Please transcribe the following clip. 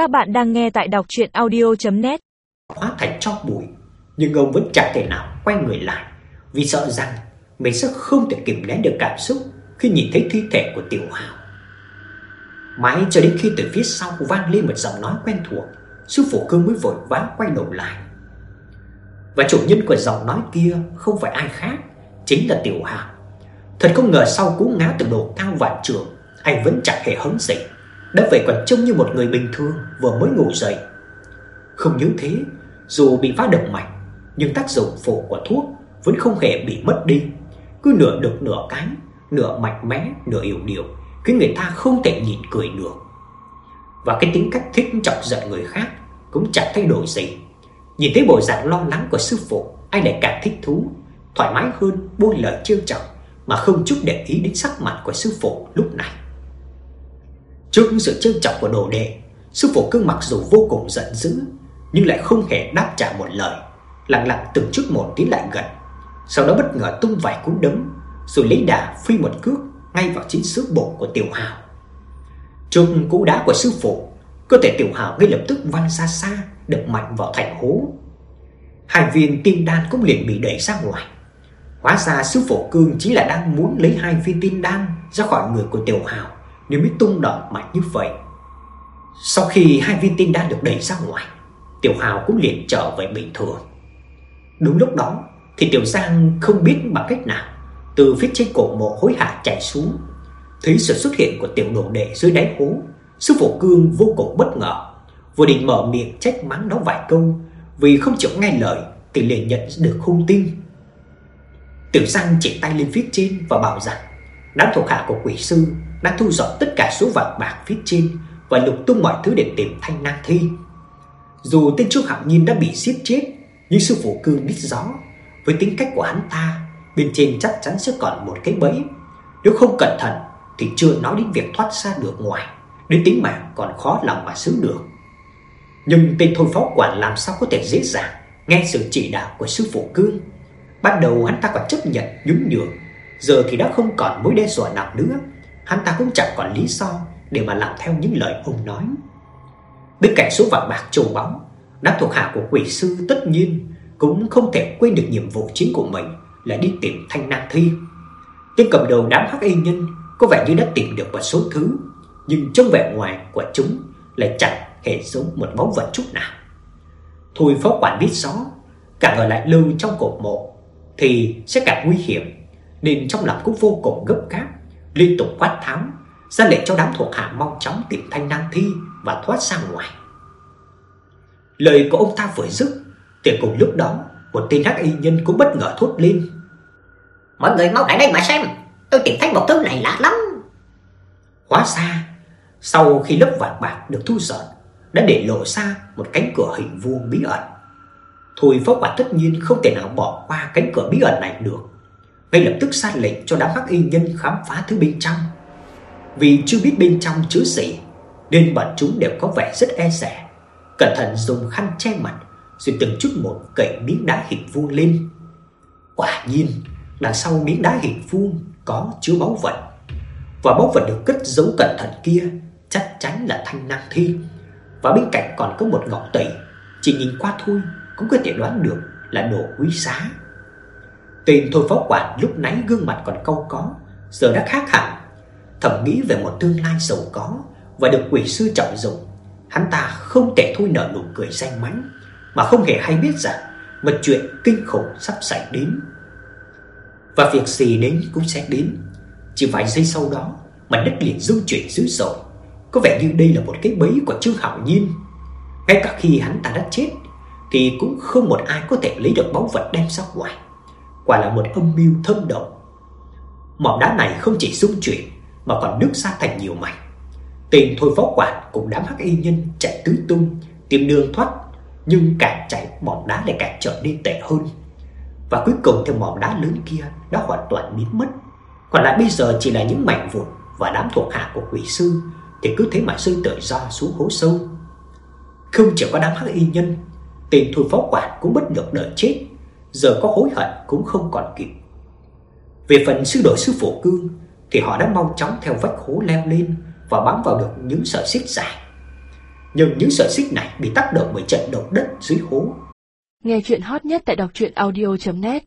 Các bạn đang nghe tại đọc chuyện audio.net Hóa thành cho bụi, Nhưng ông vẫn chẳng thể nào quay người lại, Vì sợ rằng mình sẽ không thể kìm nén được cảm xúc Khi nhìn thấy thi thể của Tiểu Hào. Mãi cho đến khi từ phía sau vang lên một giọng nói quen thuộc, Sư phụ cương mới vội vã quay đầu lại. Và chủ nhân của giọng nói kia không phải ai khác, Chính là Tiểu Hào. Thật không ngờ sau cú ngã từ độ cao vạn trường Anh vẫn chẳng hề hấn dịch đã về còn trông như một người bình thường Vừa mới ngủ dậy. Không những thế Dù bị phá động mạch Nhưng tác dụng phụ của thuốc Vẫn không hề bị mất đi. Cứ nửa được nửa cánh, Nửa mạnh mẽ nửa yếu điệu Khiến người ta không thể nhìn cười được. Và cái tính cách thích chọc giận người khác Cũng chẳng thay đổi gì. Nhìn thấy bộ dạng lo lắng của sư phụ Anh lại càng thích thú Thoải mái hơn buông lời trêu chọc Mà không chút để ý đến sắc mặt của sư phụ lúc này. Trước sự trêu chọc của đồ đệ, Sư phụ cương mặc dù vô cùng giận dữ, Nhưng lại không hề đáp trả một lời. Lặng lặng từng chút một tiến lại gần, Sau đó bất ngờ tung vài cú đấm, Rồi lấy đà phi một cước Ngay vào chính xứ bụng của tiểu hào. Trung cú đá của sư phụ, Cơ thể tiểu hào ngay lập tức văng xa xa, Đập mạnh vào thành hố. Hai viên tiên đan cũng liền bị đẩy ra ngoài. Hóa ra sư phụ cương chính là đang muốn lấy hai viên tiên đan ra khỏi người của tiểu hào. Nên mới tung đòn mạnh như vậy, Sau khi hai viên tinh đã được đẩy ra ngoài, Tiểu hào cũng liền trở về bình thường. Đúng lúc đó thì Tiểu Giang không biết bằng cách nào, Từ phía trên cổ mộ hối hả chạy xuống. Thấy sự xuất hiện của tiểu đồ đệ dưới đáy hố, Sư phụ cương vô cùng bất ngờ. Vừa định mở miệng trách mắng nó vài câu, Vì không chịu nghe lời Thì liền nhận được hung tin Tiểu Giang chỉ tay lên phía trên và bảo rằng Đám thuộc hạ của quỷ sư Đang thu dọn tất cả số vàng bạc phía trên Và lục tung mọi thứ để tìm thanh năng thi. Dù tên Trúc Hạo Nhiên đã bị giết chết, Nhưng sư phụ cương biết rõ, Với tính cách của hắn ta, Bên trên chắc chắn sẽ còn một cái bẫy. Nếu không cẩn thận, Thì chưa nói đến việc thoát ra được ngoài, Đến tính mạng còn khó lòng mà giữ được. Nhưng tên thôi phó quản làm sao có thể dễ dàng Nghe sự chỉ đạo của sư phụ cương? Ban đầu hắn ta còn chấp nhận nhún nhường Giờ thì đã không còn mối đe dọa nào nữa. Hắn ta cũng chẳng còn lý do Để mà làm theo những lời ông nói. Bên cạnh số vàng bạc trầu bóng Đám thuộc hạ của quỷ sư tất nhiên Cũng không thể quên được nhiệm vụ chính của mình Là đi tìm thanh nam thi. Tên cầm đầu đám hắc y nhân Có vẻ như đã tìm được một số thứ, Nhưng trong vẻ ngoài của chúng Lại chẳng hề giống một báu vật chút nào. Thôi phó quản biết rõ Càng ở lại lâu trong cột mộ Thì sẽ càng nguy hiểm. Nên trong lòng cũng vô cùng gấp gáp Liên tục quát tháo ra lệnh cho đám thuộc hạ mau chóng tìm thanh năng thi và thoát ra ngoài. Lời của ông ta vừa dứt, thì cùng lúc đó, một tên hắc y nhân cũng bất ngờ thốt lên. Mọi người mau lại đây mà xem, tôi tìm thấy một thứ này lạ lắm. Hóa ra, sau khi lớp vàng bạc được thu dọn, đã để lộ ra một cánh cửa hình vuông bí ẩn. Thôi phó quả tất nhiên không thể nào bỏ qua cánh cửa bí ẩn này được. Ngay lập tức ra lệnh cho đám hắc y nhân khám phá thứ bên trong. Vì chưa biết bên trong chứa gì, Nên bọn chúng đều có vẻ rất e dè. Cẩn thận dùng khăn che mặt, Rồi từng chút một cậy miếng đá hình vuông lên. Quả nhiên, Đằng sau miếng đá hình vuông Có chứa báu vật. Và báu vật được cất giấu cẩn thận kia Chắc chắn là thanh năng thi. Và bên cạnh còn có một ngọc tỷ Chỉ nhìn qua thôi Cũng có thể đoán được là đồ quý giá. Tên thôi phó quản lúc nãy gương mặt còn câu có Giờ đã khác hẳn thầm nghĩ về một tương lai giàu có và được quỷ sư trọng dụng, hắn ta không thể thôi nở nụ cười danh mãnh mà không hề hay biết rằng một chuyện kinh khủng sắp xảy đến. Và việc gì đến cũng sẽ đến. Chỉ vài giây sau đó, mà đất liền rung chuyển dữ dội. Có vẻ như đây là một cái bẫy của Trương Hạo Nhiên. Ngay cả khi hắn ta đã chết thì cũng không một ai có thể lấy được báu vật đem ra ngoài. Quả là một âm mưu thâm độc. Mỏm đá này không chỉ xung chuyển mà còn nứt ra thành nhiều mảnh. Tên thôi phó quản cùng đám hắc y nhân chạy tứ tung tìm đường thoát, nhưng càng chạy mỏm đá lại càng trở nên tệ hơn. Và cuối cùng thì mỏm đá lớn kia đã hoàn toàn biến mất. Còn lại bây giờ chỉ là những mảnh vụn và đám thuộc hạ của quỷ sư thì cứ thế mà rơi tử do xuống hố sâu. Không chỉ có đám hắc y nhân, tên thôi phó quản cũng bất lực đợi chết, giờ có hối hận cũng không còn kịp. Về phần sư đội sư phổ cương, thì họ đã mau chóng theo vách hố leo lên và bám vào được những sợi xích dài. Nhưng những sợi xích này bị tác động bởi trận động đất dưới hố. Nghe chuyện hot nhất tại đọc truyện audio.net